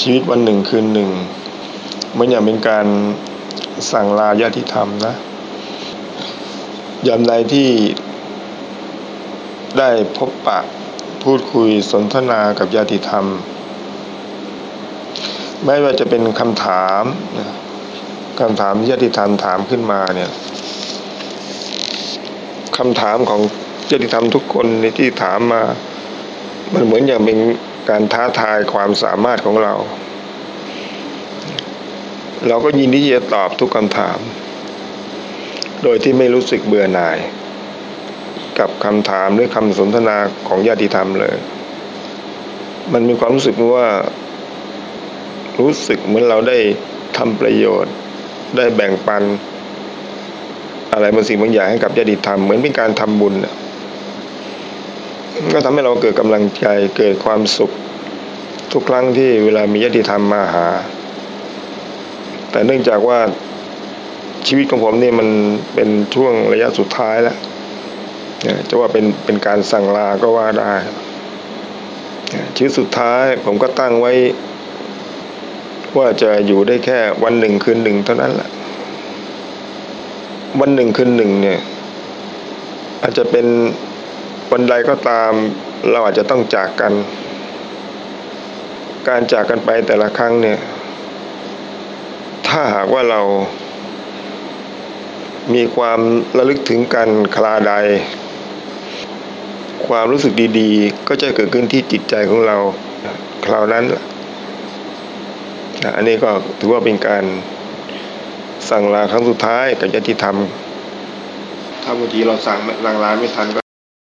ชีวิตวันหนึ่งคืนหนึ่งมันอย่างเป็นการสั่งลาญาติธรรมนะยามใดที่ได้พบปะพูดคุยสนทนากับญาติธรรม ไม่ว่าจะเป็นคำถามคำถามญาติธรรมถามขึ้นมาเนี่ยคำถามของญาติธรรมทุกคนในที่ถามมา มันเหมือนอย่างเป็น การท้าทายความสามารถของเรา เราก็ยินดีจะตอบทุกคำถาม โดยที่ไม่รู้สึกเบื่อหน่าย กับคำถามหรือคำสนทนาของญาติธรรมเลย มันมีความรู้สึกว่า รู้สึกเหมือนเราได้ทำประโยชน์ ได้แบ่งปัน อะไรบางสิ่งบางอย่างให้กับญาติธรรมเหมือนเป็นการทำบุญนะ ก็ทำให้เราเกิดกำลังใจเกิดความสุข ทุกครั้งที่เวลามีญาติธรรมมาหา แต่เนื่องจากว่าชีวิตของผมเนี่ยมันเป็นช่วงระยะสุดท้ายแล้วจะว่าเป็นเป็นการสั่งลาก็ว่าได้ชีวิตสุดท้ายผมก็ตั้งไว้ ว่าจะอยู่ได้แค่วันหนึ่งคืนหนึ่งเท่านั้นแหละวันหนึ่งคืนหนึ่งเนี่ย อาจจะเป็น วันใดก็ตามเราอาจจะต้องจากกัน การจากกันไปแต่ละครั้งเนี่ย ถ้าหากว่าเรา มีความระลึกถึงกันคลาใด ความรู้สึกดีๆ ก็จะเกิดขึ้นที่จิตใจของเราคราวนั้นอันนี้ก็ถือว่าเป็นการสั่งลาครั้งสุดท้ายกับญาติธรรม ถ้าบางทีเราสั่งลางลาไม่ทันก็